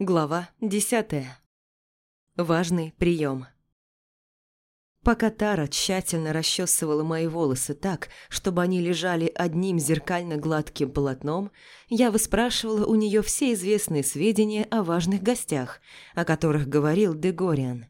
Глава десятая. Важный прием. Пока Тара тщательно расчесывала мои волосы так, чтобы они лежали одним зеркально-гладким полотном, я выспрашивала у нее все известные сведения о важных гостях, о которых говорил Дегориан.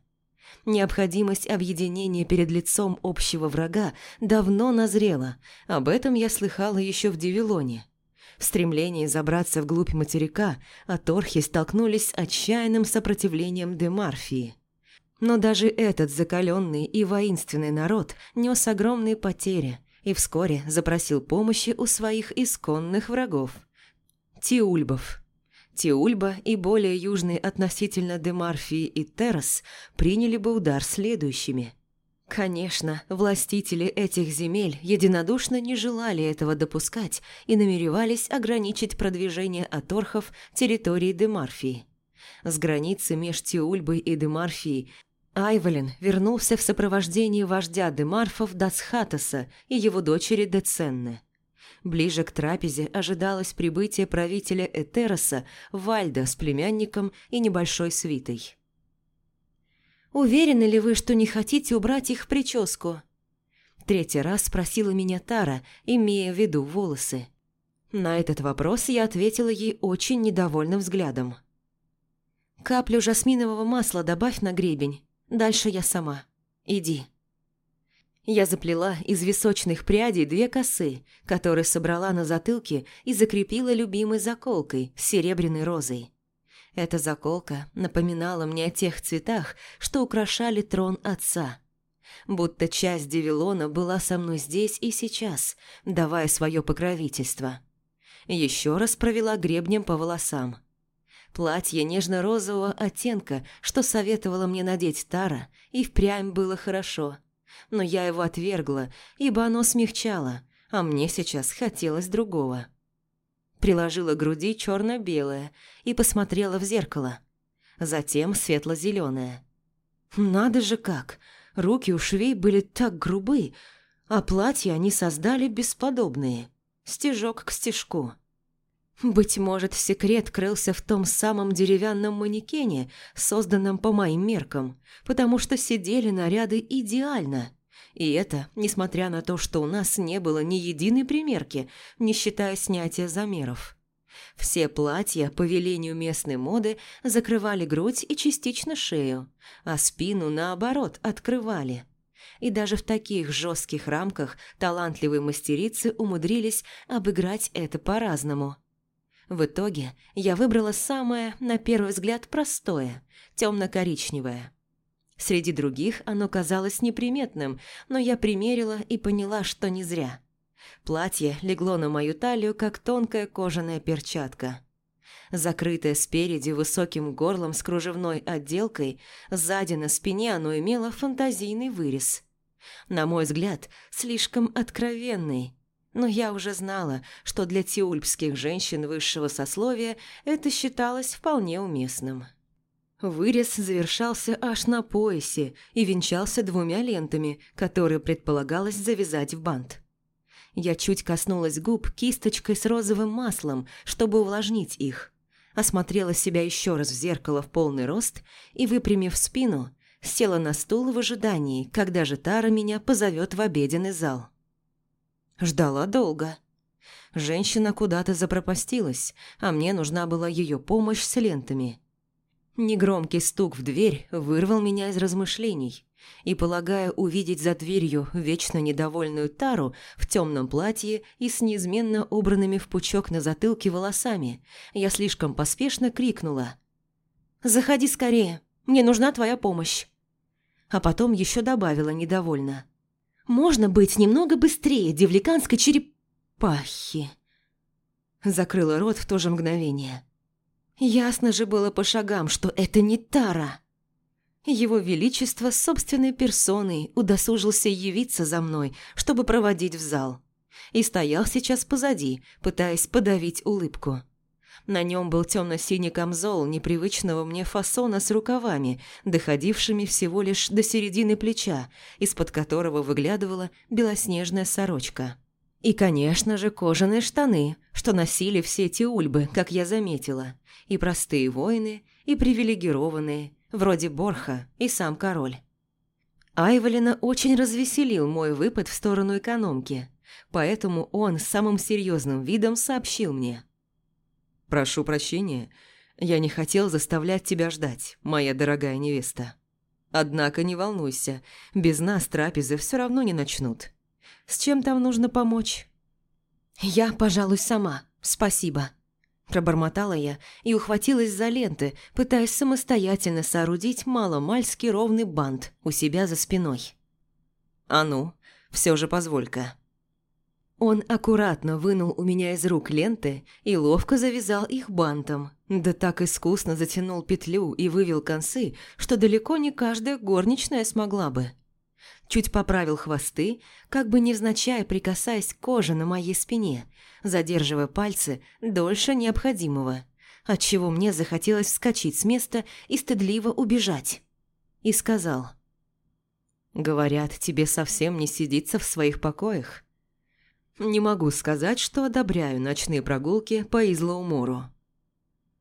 Необходимость объединения перед лицом общего врага давно назрела, об этом я слыхала еще в Девилоне – в стремлении забраться вглубь материка Аторхи столкнулись с отчаянным сопротивлением Демарфии. Но даже этот закаленный и воинственный народ нес огромные потери и вскоре запросил помощи у своих исконных врагов – Тиульбов. Тиульба и более южные относительно Демарфии и Террас приняли бы удар следующими – Конечно, властители этих земель единодушно не желали этого допускать и намеревались ограничить продвижение аторхов территории Демарфии. С границы меж Тиульбой и Демарфией Айволин вернулся в сопровождении вождя Демарфов Дацхатаса и его дочери Деценны. Ближе к трапезе ожидалось прибытие правителя Этероса Вальда с племянником и небольшой свитой. «Уверены ли вы, что не хотите убрать их прическу?» Третий раз спросила меня Тара, имея в виду волосы. На этот вопрос я ответила ей очень недовольным взглядом. «Каплю жасминового масла добавь на гребень. Дальше я сама. Иди». Я заплела из височных прядей две косы, которые собрала на затылке и закрепила любимой заколкой с серебряной розой. Эта заколка напоминала мне о тех цветах, что украшали трон отца. Будто часть Девилона была со мной здесь и сейчас, давая свое покровительство. Еще раз провела гребнем по волосам. Платье нежно-розового оттенка, что советовала мне надеть Тара, и впрямь было хорошо. Но я его отвергла, ибо оно смягчало, а мне сейчас хотелось другого приложила к груди черно-белое и посмотрела в зеркало. Затем светло-зеленое. Надо же как! Руки у швей были так грубы, а платья они создали бесподобные. Стежок к стежку. Быть может, секрет крылся в том самом деревянном манекене, созданном по моим меркам, потому что сидели наряды идеально – и это, несмотря на то, что у нас не было ни единой примерки, не считая снятия замеров. Все платья, по велению местной моды, закрывали грудь и частично шею, а спину, наоборот, открывали. И даже в таких жестких рамках талантливые мастерицы умудрились обыграть это по-разному. В итоге я выбрала самое, на первый взгляд, простое, темно-коричневое. Среди других оно казалось неприметным, но я примерила и поняла, что не зря. Платье легло на мою талию, как тонкая кожаная перчатка. Закрытое спереди высоким горлом с кружевной отделкой, сзади на спине оно имело фантазийный вырез. На мой взгляд, слишком откровенный. Но я уже знала, что для тиульпских женщин высшего сословия это считалось вполне уместным. Вырез завершался аж на поясе и венчался двумя лентами, которые предполагалось завязать в бант. Я чуть коснулась губ кисточкой с розовым маслом, чтобы увлажнить их. Осмотрела себя еще раз в зеркало в полный рост и, выпрямив спину, села на стул в ожидании, когда же Тара меня позовет в обеденный зал. Ждала долго. Женщина куда-то запропастилась, а мне нужна была ее помощь с лентами – Негромкий стук в дверь вырвал меня из размышлений, и, полагая увидеть за дверью вечно недовольную Тару в темном платье и с неизменно убранными в пучок на затылке волосами, я слишком поспешно крикнула «Заходи скорее, мне нужна твоя помощь!» А потом еще добавила недовольно «Можно быть немного быстрее девликанской черепахи!» Закрыла рот в то же мгновение. Ясно же было по шагам, что это не Тара. Его Величество собственной персоной удосужился явиться за мной, чтобы проводить в зал. И стоял сейчас позади, пытаясь подавить улыбку. На нем был темно-синий камзол непривычного мне фасона с рукавами, доходившими всего лишь до середины плеча, из-под которого выглядывала белоснежная сорочка. И, конечно же, кожаные штаны, что носили все эти ульбы, как я заметила, и простые воины, и привилегированные, вроде Борха и сам король. Айволина очень развеселил мой выпад в сторону экономки, поэтому он самым серьезным видом сообщил мне. «Прошу прощения, я не хотел заставлять тебя ждать, моя дорогая невеста. Однако не волнуйся, без нас трапезы все равно не начнут. С чем там нужно помочь?» «Я, пожалуй, сама, спасибо», Пробормотала я и ухватилась за ленты, пытаясь самостоятельно соорудить маломальски ровный бант у себя за спиной. «А ну, все же позволь-ка». Он аккуратно вынул у меня из рук ленты и ловко завязал их бантом, да так искусно затянул петлю и вывел концы, что далеко не каждая горничная смогла бы. Чуть поправил хвосты, как бы невзначай прикасаясь к коже на моей спине, задерживая пальцы дольше необходимого, отчего мне захотелось вскочить с места и стыдливо убежать. И сказал. «Говорят, тебе совсем не сидится в своих покоях. Не могу сказать, что одобряю ночные прогулки по Излоумору».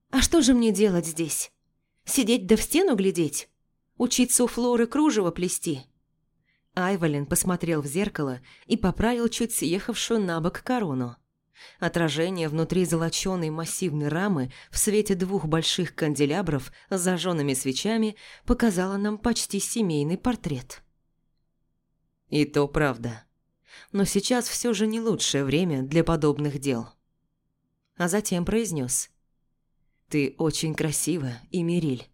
«А что же мне делать здесь? Сидеть да в стену глядеть? Учиться у Флоры кружево плести?» Айволин посмотрел в зеркало и поправил чуть съехавшую на бок корону. Отражение внутри золоченой массивной рамы в свете двух больших канделябров с зажженными свечами показало нам почти семейный портрет. И то правда. Но сейчас все же не лучшее время для подобных дел. А затем произнес. «Ты очень красива, Эмириль.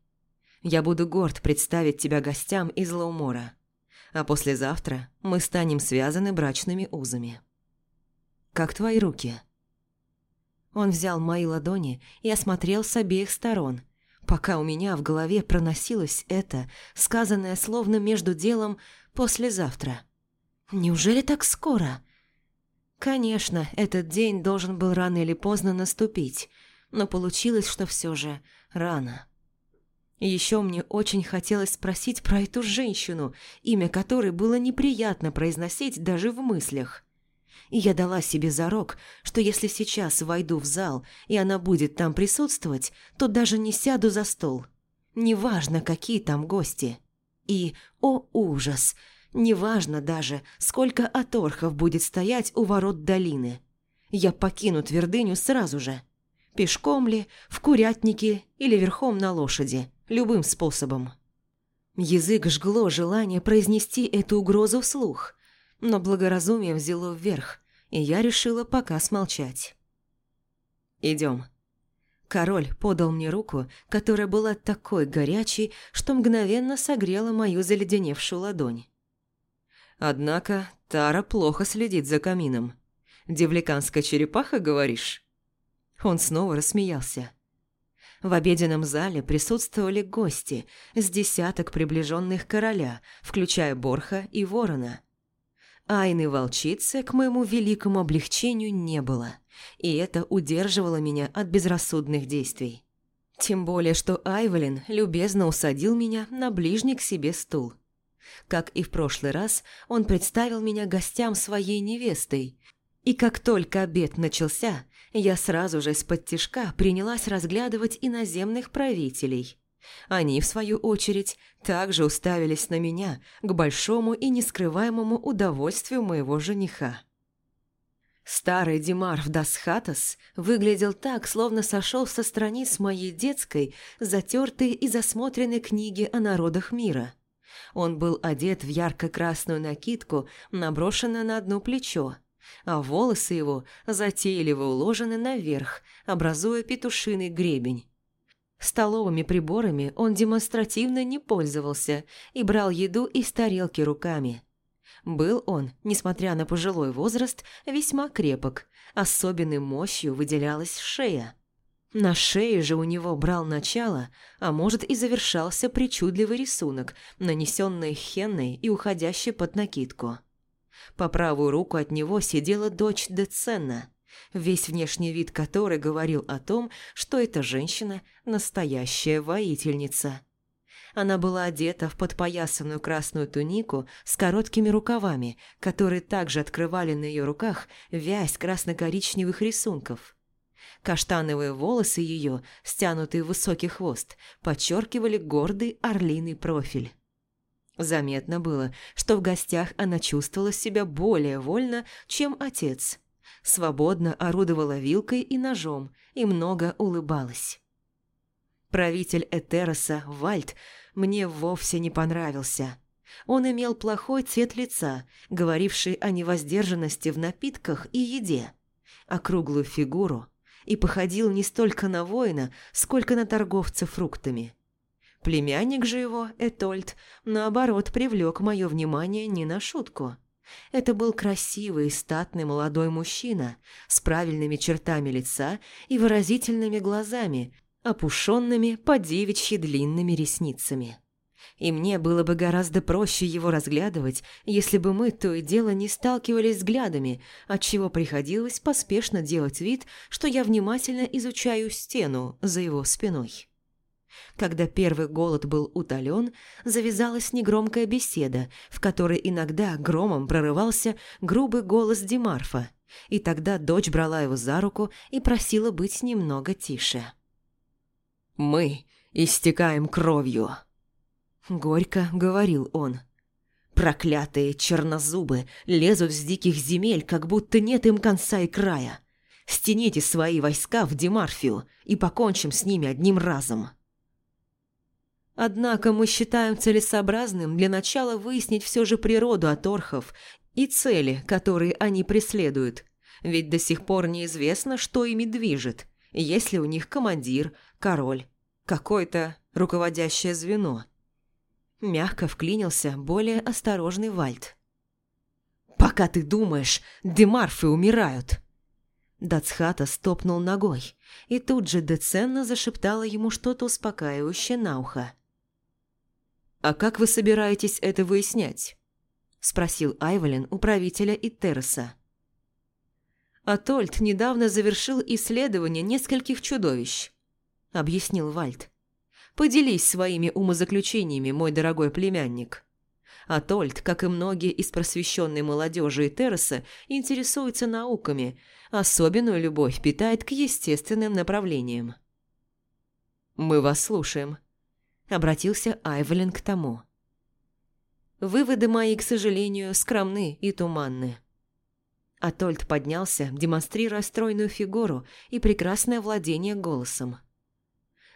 Я буду горд представить тебя гостям из Лаумора а послезавтра мы станем связаны брачными узами. Как твои руки?» Он взял мои ладони и осмотрел с обеих сторон, пока у меня в голове проносилось это, сказанное словно между делом «послезавтра». «Неужели так скоро?» Конечно, этот день должен был рано или поздно наступить, но получилось, что все же рано. Еще мне очень хотелось спросить про эту женщину, имя которой было неприятно произносить даже в мыслях. И я дала себе зарок, что если сейчас войду в зал, и она будет там присутствовать, то даже не сяду за стол. Неважно, какие там гости. И, о ужас, неважно даже, сколько оторхов будет стоять у ворот долины. Я покину твердыню сразу же. Пешком ли, в курятнике или верхом на лошади любым способом. Язык жгло желание произнести эту угрозу вслух, но благоразумие взяло вверх, и я решила пока смолчать. «Идем». Король подал мне руку, которая была такой горячей, что мгновенно согрела мою заледеневшую ладонь. Однако Тара плохо следит за камином. «Девликанская черепаха, говоришь?» Он снова рассмеялся. В обеденном зале присутствовали гости с десяток приближенных короля, включая Борха и Ворона. Айны волчицы, к моему великому облегчению, не было, и это удерживало меня от безрассудных действий. Тем более, что Айвелин любезно усадил меня на ближний к себе стул. Как и в прошлый раз, он представил меня гостям своей невестой, и как только обед начался, я сразу же из-под тишка принялась разглядывать иноземных правителей. Они, в свою очередь, также уставились на меня к большому и нескрываемому удовольствию моего жениха. Старый Димар Дасхатас выглядел так, словно сошел со страниц моей детской, затертой и засмотренной книги о народах мира. Он был одет в ярко-красную накидку, наброшенную на одно плечо, а волосы его затейливо уложены наверх, образуя петушиный гребень. Столовыми приборами он демонстративно не пользовался и брал еду из тарелки руками. Был он, несмотря на пожилой возраст, весьма крепок, особенной мощью выделялась шея. На шее же у него брал начало, а может и завершался причудливый рисунок, нанесенный хенной и уходящий под накидку. По правую руку от него сидела дочь Децена, весь внешний вид которой говорил о том, что эта женщина – настоящая воительница. Она была одета в подпоясанную красную тунику с короткими рукавами, которые также открывали на ее руках вязь красно-коричневых рисунков. Каштановые волосы ее, стянутые в высокий хвост, подчеркивали гордый орлиный профиль. Заметно было, что в гостях она чувствовала себя более вольно, чем отец. Свободно орудовала вилкой и ножом и много улыбалась. Правитель Этероса, Вальд, мне вовсе не понравился. Он имел плохой цвет лица, говоривший о невоздержанности в напитках и еде, округлую фигуру и походил не столько на воина, сколько на торговца фруктами. Племянник же его, Этольд, наоборот, привлек мое внимание не на шутку. Это был красивый и статный молодой мужчина с правильными чертами лица и выразительными глазами, опушенными по девичьи длинными ресницами. И мне было бы гораздо проще его разглядывать, если бы мы то и дело не сталкивались взглядами, отчего приходилось поспешно делать вид, что я внимательно изучаю стену за его спиной. Когда первый голод был утолен, завязалась негромкая беседа, в которой иногда громом прорывался грубый голос Демарфа, и тогда дочь брала его за руку и просила быть немного тише. «Мы истекаем кровью», — горько говорил он. «Проклятые чернозубы лезут с диких земель, как будто нет им конца и края. Стяните свои войска в Демарфию и покончим с ними одним разом». Однако мы считаем целесообразным для начала выяснить все же природу аторхов и цели, которые они преследуют. Ведь до сих пор неизвестно, что ими движет, есть ли у них командир, король, какое-то руководящее звено. Мягко вклинился более осторожный Вальд. «Пока ты думаешь, демарфы умирают!» Дацхата стопнул ногой, и тут же Деценна зашептала ему что-то успокаивающее на ухо. «А как вы собираетесь это выяснять?» – спросил Айволин у правителя Итероса. «Атольд недавно завершил исследование нескольких чудовищ», – объяснил Вальд. «Поделись своими умозаключениями, мой дорогой племянник». Атольд, как и многие из просвещенной молодежи Итероса, интересуется науками, особенную любовь питает к естественным направлениям. «Мы вас слушаем», обратился Айвелин к тому. Выводы мои, к сожалению, скромны и туманны. Атольд поднялся, демонстрируя стройную фигуру и прекрасное владение голосом.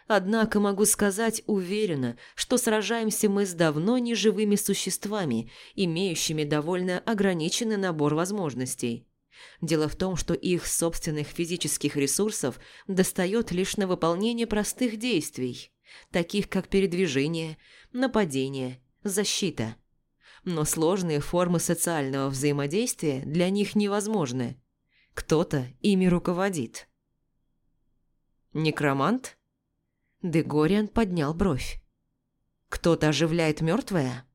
Однако могу сказать уверенно, что сражаемся мы с давно неживыми существами, имеющими довольно ограниченный набор возможностей. Дело в том, что их собственных физических ресурсов достает лишь на выполнение простых действий таких как передвижение, нападение, защита. Но сложные формы социального взаимодействия для них невозможны. Кто-то ими руководит. Некромант? Дегориан поднял бровь. Кто-то оживляет мертвое?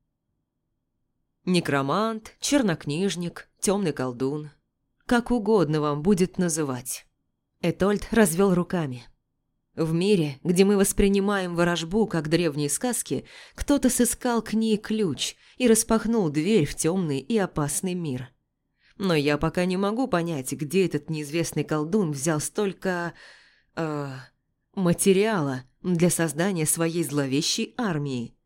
Некромант, чернокнижник, темный колдун. Как угодно вам будет называть. Этольд развел руками. В мире, где мы воспринимаем ворожбу как древние сказки, кто-то сыскал к ней ключ и распахнул дверь в темный и опасный мир. Но я пока не могу понять, где этот неизвестный колдун взял столько... Э, материала для создания своей зловещей армии.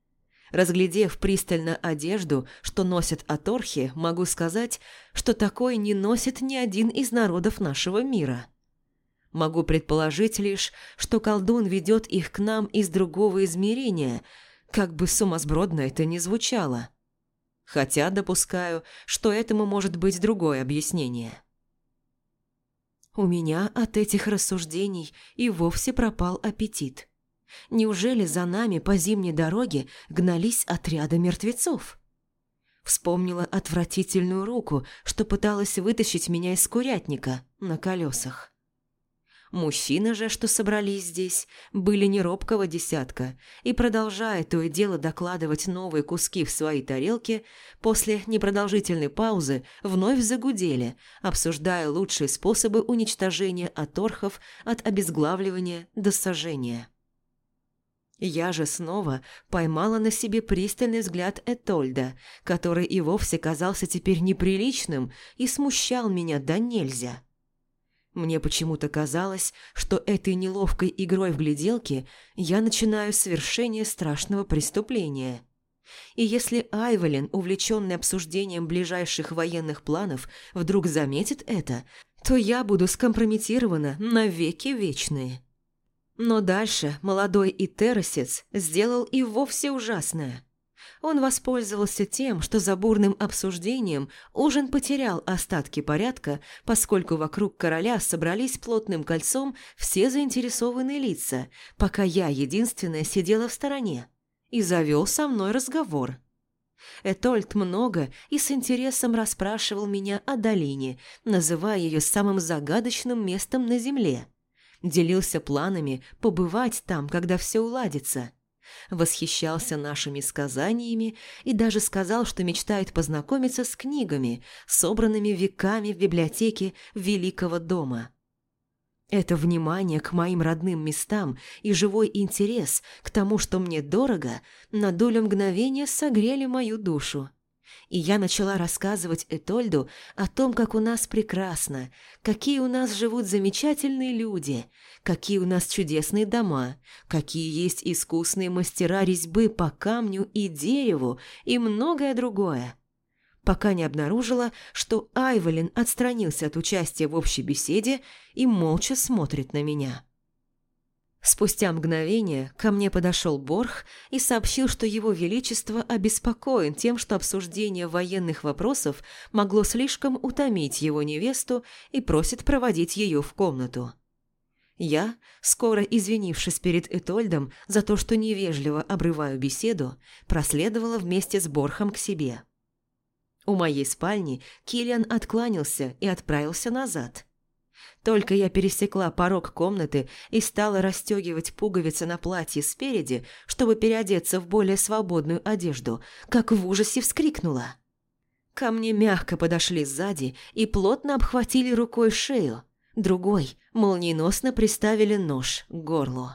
Разглядев пристально одежду, что носят аторхи, могу сказать, что такое не носит ни один из народов нашего мира. Могу предположить лишь, что колдун ведет их к нам из другого измерения, как бы сумасбродно это ни звучало. Хотя допускаю, что этому может быть другое объяснение. У меня от этих рассуждений и вовсе пропал аппетит. Неужели за нами по зимней дороге гнались отряды мертвецов? Вспомнила отвратительную руку, что пыталась вытащить меня из курятника на колесах. Мужчины же, что собрались здесь, были не робкого десятка, и, продолжая то и дело докладывать новые куски в свои тарелки, после непродолжительной паузы вновь загудели, обсуждая лучшие способы уничтожения аторхов от обезглавливания до сожжения. Я же снова поймала на себе пристальный взгляд Этольда, который и вовсе казался теперь неприличным и смущал меня до нельзя. Мне почему-то казалось, что этой неловкой игрой в гляделки я начинаю совершение страшного преступления. И если Айвелин, увлеченный обсуждением ближайших военных планов, вдруг заметит это, то я буду скомпрометирована навеки вечные. Но дальше молодой Итеросец сделал и вовсе ужасное – он воспользовался тем, что за бурным обсуждением ужин потерял остатки порядка, поскольку вокруг короля собрались плотным кольцом все заинтересованные лица, пока я единственная сидела в стороне, и завел со мной разговор. Этольд много и с интересом расспрашивал меня о долине, называя ее самым загадочным местом на земле. Делился планами побывать там, когда все уладится – восхищался нашими сказаниями и даже сказал, что мечтает познакомиться с книгами, собранными веками в библиотеке Великого дома. Это внимание к моим родным местам и живой интерес к тому, что мне дорого, на долю мгновения согрели мою душу и я начала рассказывать Этольду о том, как у нас прекрасно, какие у нас живут замечательные люди, какие у нас чудесные дома, какие есть искусные мастера резьбы по камню и дереву и многое другое. Пока не обнаружила, что Айвелин отстранился от участия в общей беседе и молча смотрит на меня. Спустя мгновение ко мне подошел Борх и сообщил, что его величество обеспокоен тем, что обсуждение военных вопросов могло слишком утомить его невесту и просит проводить ее в комнату. Я, скоро извинившись перед Этольдом за то, что невежливо обрываю беседу, проследовала вместе с Борхом к себе. У моей спальни Киллиан откланялся и отправился назад – только я пересекла порог комнаты и стала расстегивать пуговицы на платье спереди, чтобы переодеться в более свободную одежду, как в ужасе вскрикнула. Ко мне мягко подошли сзади и плотно обхватили рукой шею, другой молниеносно приставили нож к горлу.